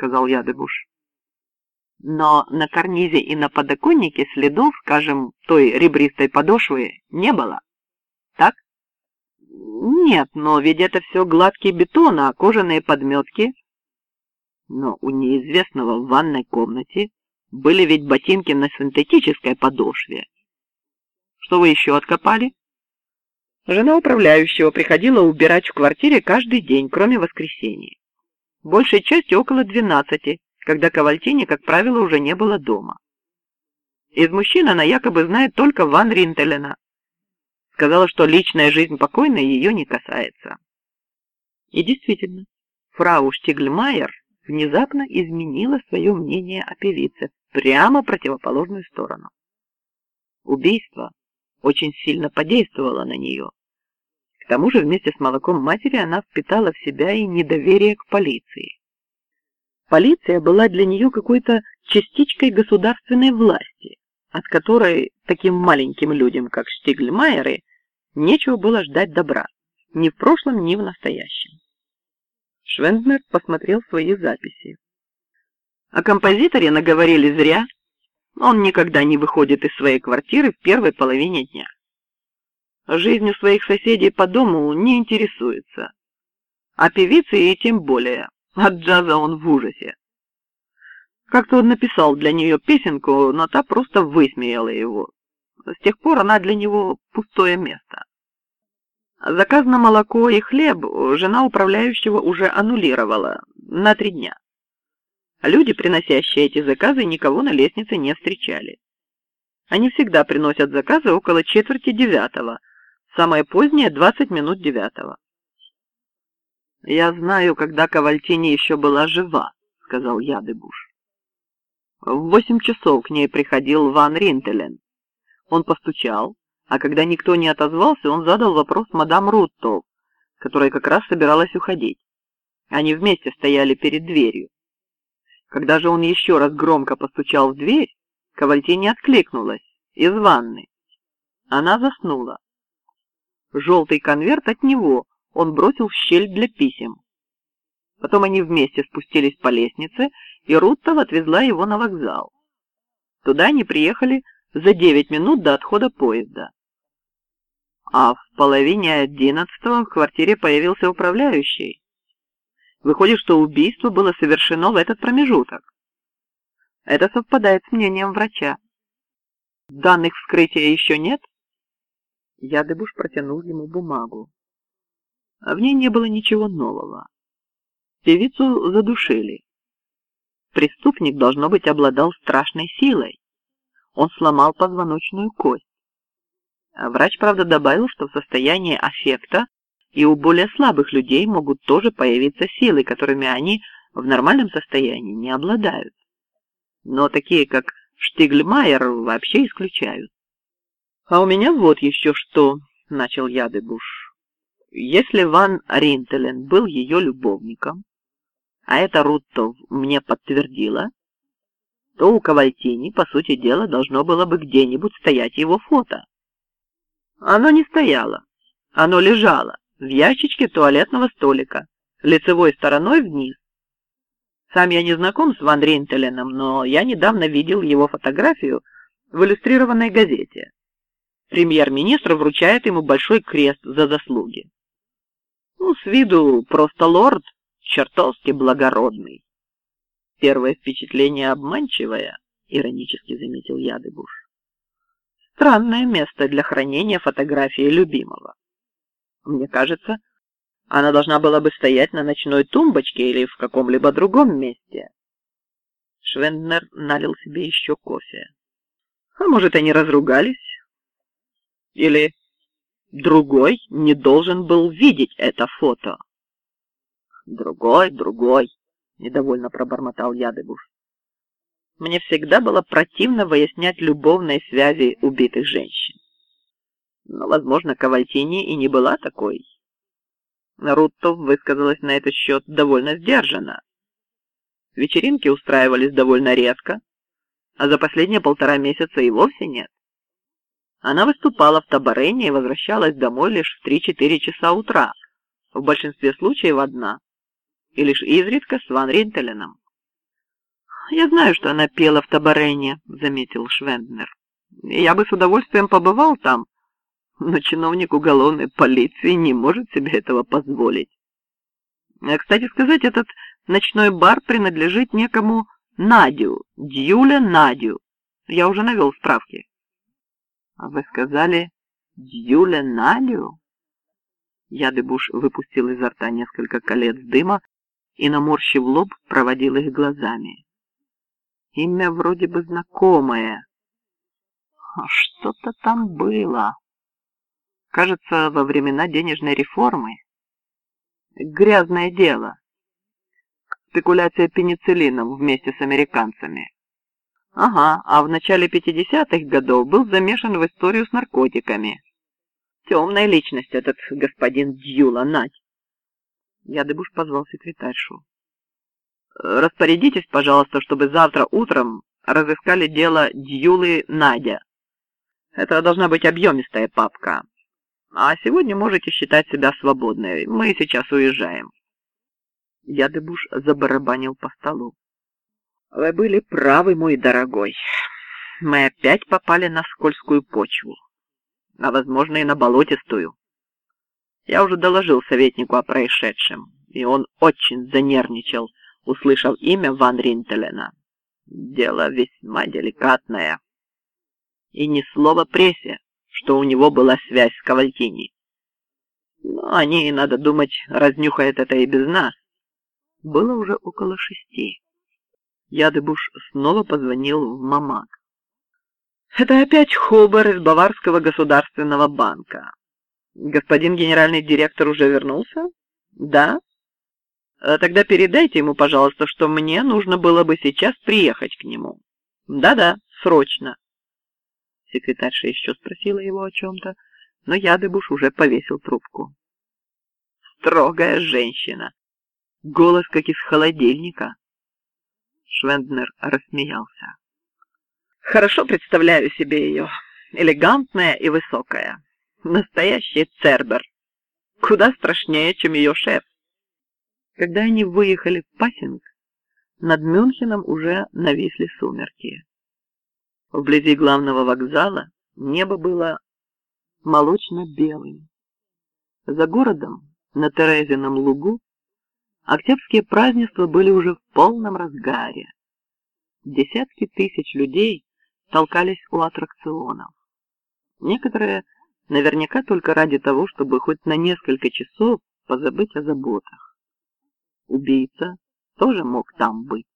сказал Ядыбуш. Но на карнизе и на подоконнике следов, скажем, той ребристой подошвы не было. Так? Нет, но ведь это все гладкий бетон, а кожаные подметки... Но у неизвестного в ванной комнате были ведь ботинки на синтетической подошве. Что вы еще откопали? Жена управляющего приходила убирать в квартире каждый день, кроме воскресенья. Большей части около двенадцати, когда Кавальтини, как правило, уже не было дома. Из мужчин она якобы знает только Ван Ринтелена. Сказала, что личная жизнь покойной ее не касается. И действительно, фрау Штигльмайер внезапно изменила свое мнение о певице прямо противоположную сторону. Убийство очень сильно подействовало на нее. К тому же вместе с молоком матери она впитала в себя и недоверие к полиции. Полиция была для нее какой-то частичкой государственной власти, от которой таким маленьким людям, как Штигльмайеры, нечего было ждать добра, ни в прошлом, ни в настоящем. Швенднер посмотрел свои записи. О композиторе наговорили зря. Он никогда не выходит из своей квартиры в первой половине дня. Жизнью своих соседей по дому не интересуется. А певицы и тем более. От джаза он в ужасе. Как-то он написал для нее песенку, но та просто высмеяла его. С тех пор она для него пустое место. Заказ на молоко и хлеб жена управляющего уже аннулировала на три дня. Люди, приносящие эти заказы, никого на лестнице не встречали. Они всегда приносят заказы около четверти девятого, самое позднее — двадцать минут девятого. «Я знаю, когда Кавальтини еще была жива», — сказал Ядыбуш. В восемь часов к ней приходил Ван Ринтелен. Он постучал, а когда никто не отозвался, он задал вопрос мадам Руттов, которая как раз собиралась уходить. Они вместе стояли перед дверью. Когда же он еще раз громко постучал в дверь, Кавальтини откликнулась из ванны. Она заснула. Желтый конверт от него он бросил в щель для писем. Потом они вместе спустились по лестнице, и Руттов отвезла его на вокзал. Туда они приехали за девять минут до отхода поезда. А в половине одиннадцатого в квартире появился управляющий. Выходит, что убийство было совершено в этот промежуток. Это совпадает с мнением врача. Данных вскрытия еще нет? Ядыбуш протянул ему бумагу. В ней не было ничего нового. Певицу задушили. Преступник, должно быть, обладал страшной силой. Он сломал позвоночную кость. Врач, правда, добавил, что в состоянии аффекта и у более слабых людей могут тоже появиться силы, которыми они в нормальном состоянии не обладают. Но такие, как Штигльмайер, вообще исключают. «А у меня вот еще что», — начал Ядыбуш. «Если Ван Ринтелен был ее любовником, а это Руттов мне подтвердила, то у Кавальтини, по сути дела, должно было бы где-нибудь стоять его фото. Оно не стояло, оно лежало в ящичке туалетного столика, лицевой стороной вниз. Сам я не знаком с Ван Ринтеленом, но я недавно видел его фотографию в иллюстрированной газете. Премьер-министр вручает ему большой крест за заслуги. Ну, с виду просто лорд, чертовски благородный. Первое впечатление обманчивое, иронически заметил Ядыбуш. Странное место для хранения фотографии любимого. Мне кажется, она должна была бы стоять на ночной тумбочке или в каком-либо другом месте. Швенднер налил себе еще кофе. А может, они разругались? Или другой не должен был видеть это фото? Другой, другой, недовольно пробормотал Ядыбуш. Мне всегда было противно выяснять любовные связи убитых женщин. Но, возможно, Кавальтини и не была такой. Руттов высказалась на этот счет довольно сдержанно. Вечеринки устраивались довольно редко, а за последние полтора месяца и вовсе нет. Она выступала в Табарене и возвращалась домой лишь в 3-4 часа утра, в большинстве случаев одна, и лишь изредка с Ван Ринтеленом. «Я знаю, что она пела в Табарене», — заметил Швенднер. «Я бы с удовольствием побывал там, но чиновник уголовной полиции не может себе этого позволить. А, кстати сказать, этот ночной бар принадлежит некому Надю, Дюля Надю. Я уже навел справки». «А вы сказали Дюля Надю?» Ядыбуш выпустил изо рта несколько колец дыма и, наморщив лоб, проводил их глазами. Имя вроде бы знакомое. А что-то там было. Кажется, во времена денежной реформы. Грязное дело. Спекуляция пенициллином вместе с американцами. Ага, а в начале 50-х годов был замешан в историю с наркотиками. Темная личность этот господин Дьюла Надь. Ядыбуш позвал секретаршу. Распорядитесь, пожалуйста, чтобы завтра утром разыскали дело Дьюлы Надя. Это должна быть объемистая папка. А сегодня можете считать себя свободной. Мы сейчас уезжаем. Ядыбуш забарабанил по столу. Вы были правы, мой дорогой. Мы опять попали на скользкую почву, а, возможно, и на болотистую. Я уже доложил советнику о происшедшем, и он очень занервничал, услышав имя Ван Ринтелена. Дело весьма деликатное. И ни слова прессе, что у него была связь с Кавальтини. Но они, надо думать, разнюхают это и без нас. Было уже около шести. Ядыбуш снова позвонил в Мамак. Это опять Хобар из Баварского государственного банка. Господин генеральный директор уже вернулся? Да? Э, тогда передайте ему, пожалуйста, что мне нужно было бы сейчас приехать к нему. Да-да, срочно. Секретарша еще спросила его о чем-то, но Ядыбуш уже повесил трубку. Строгая женщина. Голос как из холодильника. Швенднер рассмеялся. Хорошо представляю себе ее. Элегантная и высокая. Настоящий цербер. Куда страшнее, чем ее шеф. Когда они выехали в Пассинг, над Мюнхеном уже нависли сумерки. Вблизи главного вокзала небо было молочно-белым. За городом, на Терезином лугу, октябрьские празднества были уже в полном разгаре. Десятки тысяч людей толкались у аттракционов. Некоторые наверняка только ради того, чтобы хоть на несколько часов позабыть о заботах убийца тоже мог там быть.